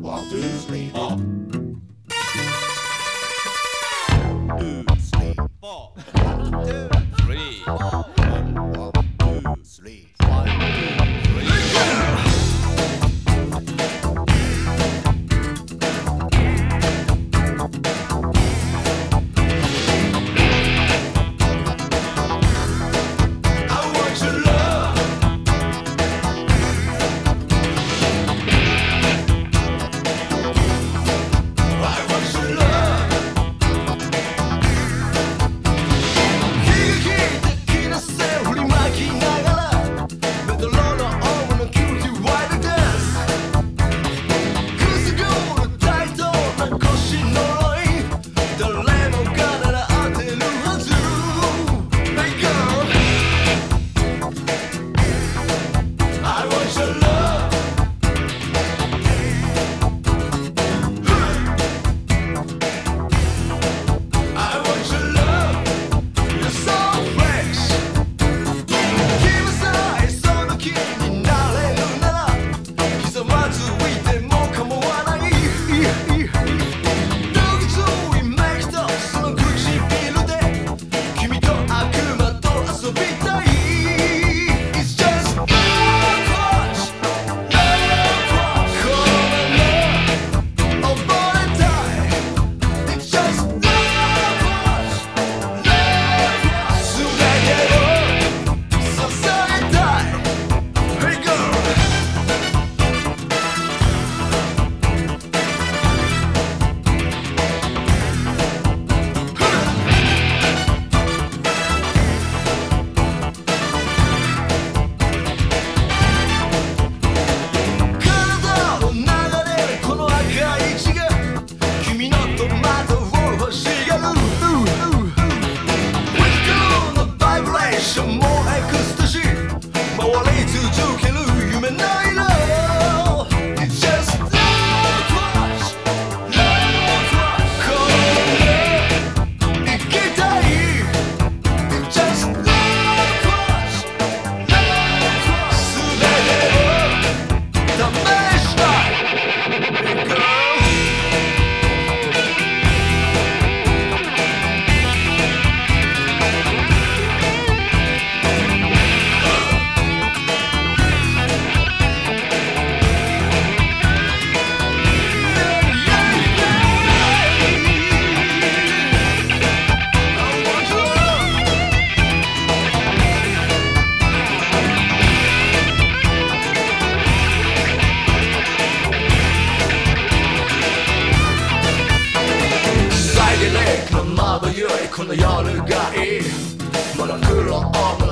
One, two, three, four. Two, three, four. One, two, three, four. One, one, two, three, one, two. Like but what lay to do? この夜がいい。モノクロム